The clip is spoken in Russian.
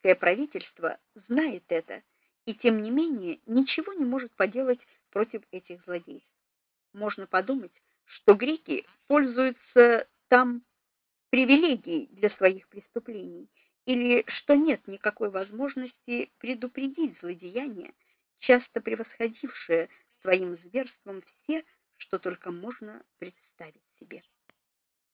греческое правительство знает это и тем не менее ничего не может поделать против этих злодеев. Можно подумать, что греки пользуются там привилегией для своих преступлений или что нет никакой возможности предупредить злодеяния, часто превосходившие своим зверством все, что только можно представить.